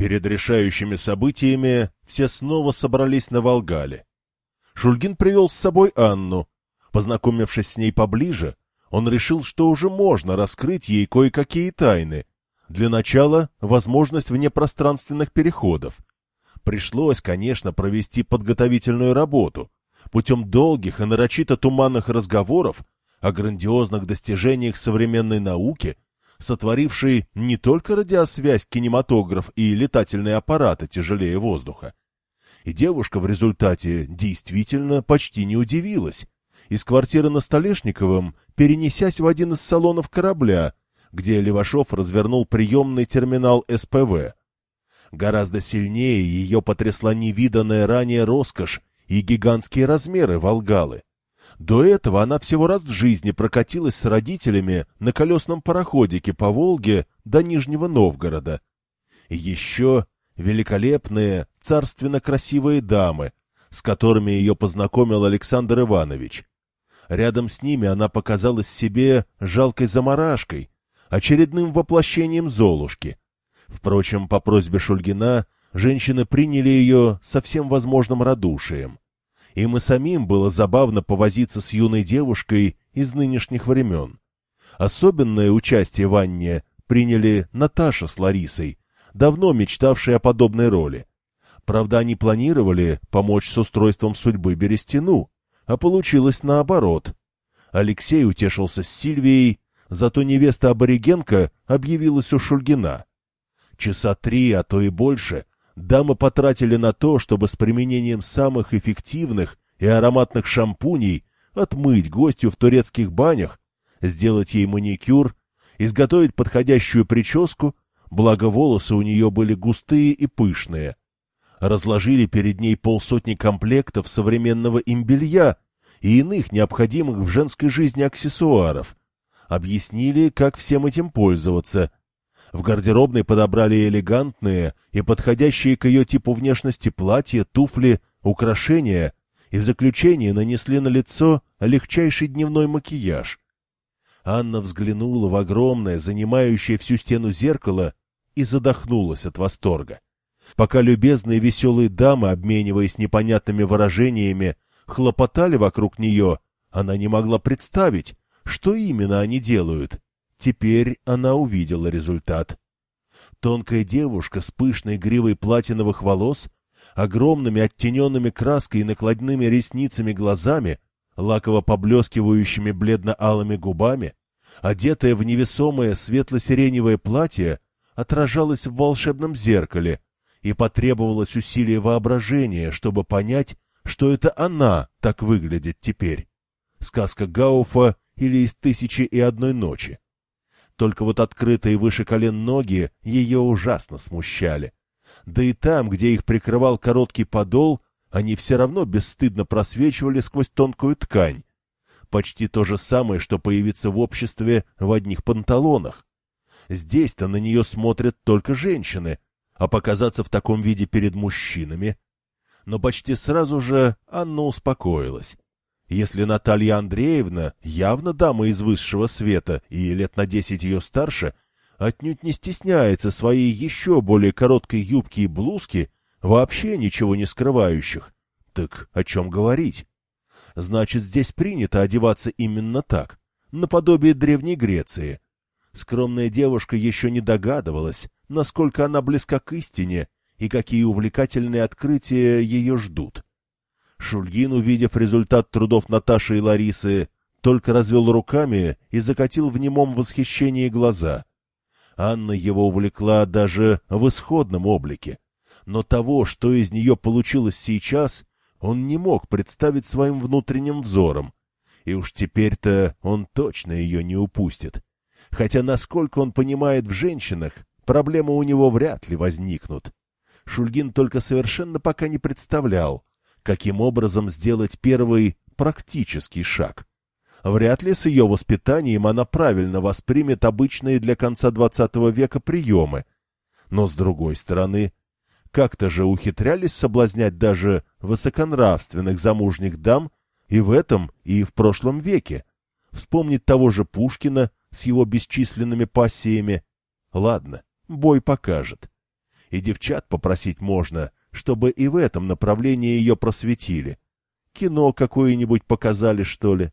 Перед решающими событиями все снова собрались на Волгале. Шульгин привел с собой Анну. Познакомившись с ней поближе, он решил, что уже можно раскрыть ей кое-какие тайны. Для начала — возможность внепространственных переходов. Пришлось, конечно, провести подготовительную работу. Путем долгих и нарочито туманных разговоров о грандиозных достижениях современной науки — сотворивший не только радиосвязь, кинематограф и летательные аппараты тяжелее воздуха. И девушка в результате действительно почти не удивилась. Из квартиры на Столешниковом, перенесясь в один из салонов корабля, где Левашов развернул приемный терминал СПВ. Гораздо сильнее ее потрясла невиданная ранее роскошь и гигантские размеры Волгалы. До этого она всего раз в жизни прокатилась с родителями на колесном пароходике по Волге до Нижнего Новгорода. И еще великолепные, царственно красивые дамы, с которыми ее познакомил Александр Иванович. Рядом с ними она показалась себе жалкой заморашкой, очередным воплощением Золушки. Впрочем, по просьбе Шульгина женщины приняли ее со всем возможным радушием. Им и самим было забавно повозиться с юной девушкой из нынешних времен. Особенное участие в Анне приняли Наташа с Ларисой, давно мечтавшие о подобной роли. Правда, они планировали помочь с устройством судьбы Берестину, а получилось наоборот. Алексей утешился с Сильвией, зато невеста Аборигенко объявилась у Шульгина. Часа три, а то и больше, дамы потратили на то, чтобы с применением самых эффективных и ароматных шампуней отмыть гостью в турецких банях, сделать ей маникюр, изготовить подходящую прическу, благо волосы у нее были густые и пышные. Разложили перед ней полсотни комплектов современного имбелья и иных необходимых в женской жизни аксессуаров. Объяснили, как всем этим пользоваться, в гардеробной подобрали элегантные и подходящие к ее типу внешности платья, туфли, украшения и в заключение нанесли на лицо легчайший дневной макияж. Анна взглянула в огромное, занимающее всю стену зеркало и задохнулась от восторга. Пока любезные веселые дамы, обмениваясь непонятными выражениями, хлопотали вокруг нее, она не могла представить, что именно они делают. Теперь она увидела результат. Тонкая девушка с пышной гривой платиновых волос, огромными оттененными краской и накладными ресницами глазами, лаково поблескивающими бледно-алыми губами, одетая в невесомое светло-сиреневое платье, отражалась в волшебном зеркале, и потребовалось усилие воображения, чтобы понять, что это она так выглядит теперь. Сказка Гауфа или из «Тысячи и одной ночи». Только вот открытые выше колен ноги ее ужасно смущали. Да и там, где их прикрывал короткий подол, они все равно бесстыдно просвечивали сквозь тонкую ткань. Почти то же самое, что появиться в обществе в одних панталонах. Здесь-то на нее смотрят только женщины, а показаться в таком виде перед мужчинами. Но почти сразу же Анна успокоилась. Если Наталья Андреевна, явно дама из высшего света и лет на десять ее старше, отнюдь не стесняется своей еще более короткой юбки и блузки, вообще ничего не скрывающих, так о чем говорить? Значит, здесь принято одеваться именно так, наподобие Древней Греции. Скромная девушка еще не догадывалась, насколько она близка к истине и какие увлекательные открытия ее ждут. Шульгин, увидев результат трудов Наташи и Ларисы, только развел руками и закатил в немом восхищении глаза. Анна его увлекла даже в исходном облике. Но того, что из нее получилось сейчас, он не мог представить своим внутренним взором. И уж теперь-то он точно ее не упустит. Хотя, насколько он понимает в женщинах, проблемы у него вряд ли возникнут. Шульгин только совершенно пока не представлял, каким образом сделать первый практический шаг. Вряд ли с ее воспитанием она правильно воспримет обычные для конца двадцатого века приемы. Но, с другой стороны, как-то же ухитрялись соблазнять даже высоконравственных замужних дам и в этом, и в прошлом веке. Вспомнить того же Пушкина с его бесчисленными пассиями. Ладно, бой покажет. И девчат попросить можно, чтобы и в этом направлении ее просветили. Кино какое-нибудь показали, что ли?